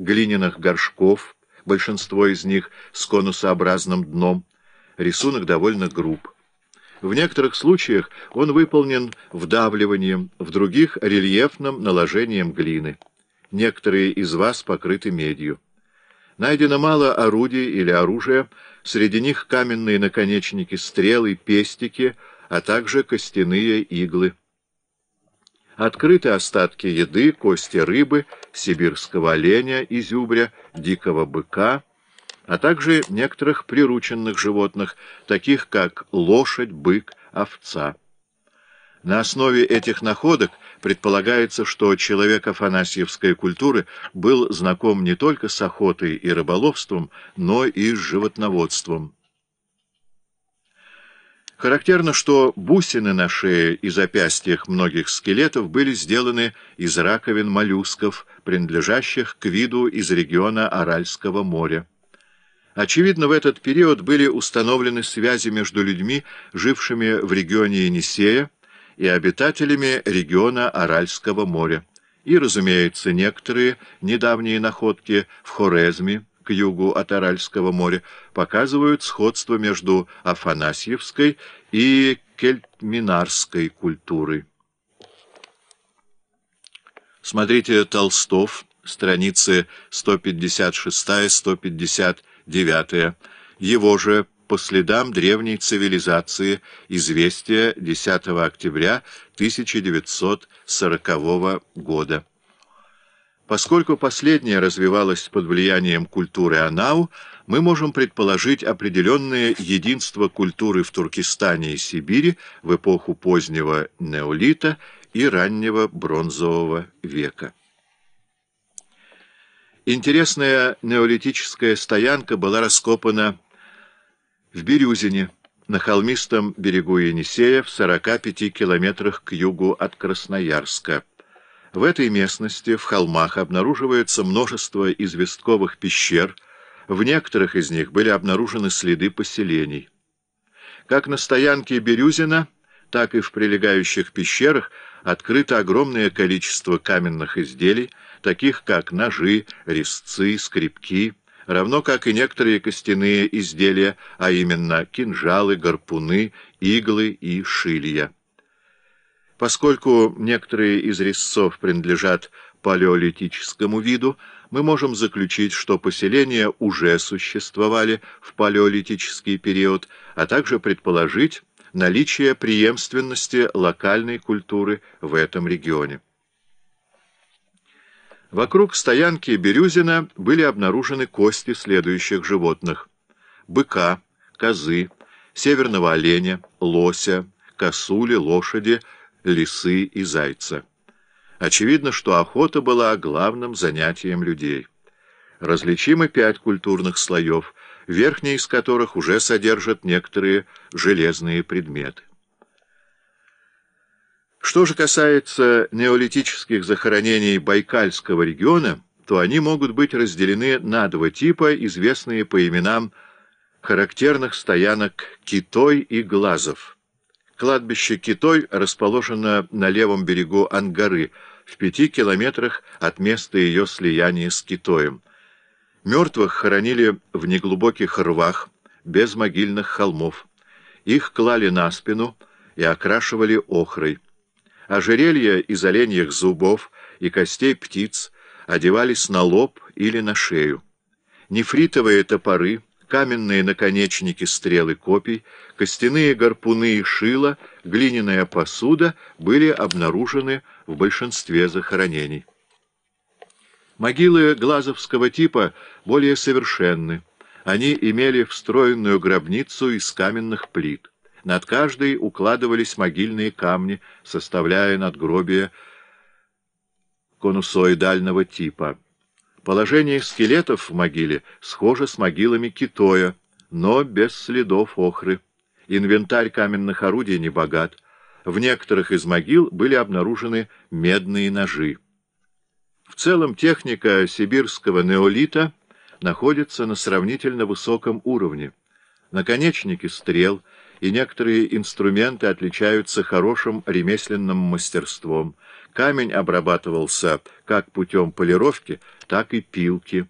глиняных горшков, большинство из них с конусообразным дном. Рисунок довольно груб. В некоторых случаях он выполнен вдавливанием, в других — рельефным наложением глины. Некоторые из вас покрыты медью. Найдено мало орудий или оружия, среди них каменные наконечники, стрелы, пестики, а также костяные иглы. Открыты остатки еды, кости рыбы, сибирского оленя, изюбря, дикого быка, а также некоторых прирученных животных, таких как лошадь, бык, овца. На основе этих находок предполагается, что человек афанасьевской культуры был знаком не только с охотой и рыболовством, но и с животноводством. Характерно, что бусины на шее и запястьях многих скелетов были сделаны из раковин моллюсков, принадлежащих к виду из региона Аральского моря. Очевидно, в этот период были установлены связи между людьми, жившими в регионе Енисея, и обитателями региона Аральского моря. И, разумеется, некоторые недавние находки в Хорезме, к югу от Аральского моря, показывают сходство между Афанасьевской и кельтминарской культурой. Смотрите Толстов, страницы 156-159, его же «По следам древней цивилизации. Известия 10 октября 1940 года». Поскольку последняя развивалась под влиянием культуры Анау, мы можем предположить определенное единство культуры в Туркестане и Сибири в эпоху позднего неолита и раннего бронзового века. Интересная неолитическая стоянка была раскопана в Бирюзине, на холмистом берегу Енисея в 45 километрах к югу от Красноярска. В этой местности, в холмах, обнаруживается множество известковых пещер, в некоторых из них были обнаружены следы поселений. Как на стоянке Бирюзина, так и в прилегающих пещерах открыто огромное количество каменных изделий, таких как ножи, резцы, скребки, равно как и некоторые костяные изделия, а именно кинжалы, гарпуны, иглы и шилья. Поскольку некоторые из резцов принадлежат палеолитическому виду, мы можем заключить, что поселения уже существовали в палеолитический период, а также предположить наличие преемственности локальной культуры в этом регионе. Вокруг стоянки Бирюзина были обнаружены кости следующих животных – быка, козы, северного оленя, лося, косули, лошади – лисы и зайца. Очевидно, что охота была главным занятием людей. Различимы пять культурных слоев, верхние из которых уже содержат некоторые железные предметы. Что же касается неолитических захоронений Байкальского региона, то они могут быть разделены на два типа, известные по именам характерных стоянок Китой и Глазов. Кладбище Китой расположено на левом берегу Ангары, в пяти километрах от места ее слияния с Китоем. Мертвых хоронили в неглубоких рвах, без могильных холмов. Их клали на спину и окрашивали охрой. Ожерелья из оленьих зубов и костей птиц одевались на лоб или на шею. Нефритовые топоры — каменные наконечники стрелы копий, костяные гарпуны и шила, глиняная посуда были обнаружены в большинстве захоронений. Могилы глазовского типа более совершенны. Они имели встроенную гробницу из каменных плит. Над каждой укладывались могильные камни, составляя надгробие конусоидального типа. Положение скелетов в могиле схоже с могилами Китоя, но без следов охры. Инвентарь каменных орудий не богат. В некоторых из могил были обнаружены медные ножи. В целом техника сибирского неолита находится на сравнительно высоком уровне. Наконечники стрел и некоторые инструменты отличаются хорошим ремесленным мастерством. Камень обрабатывался как путем полировки, так и пилки.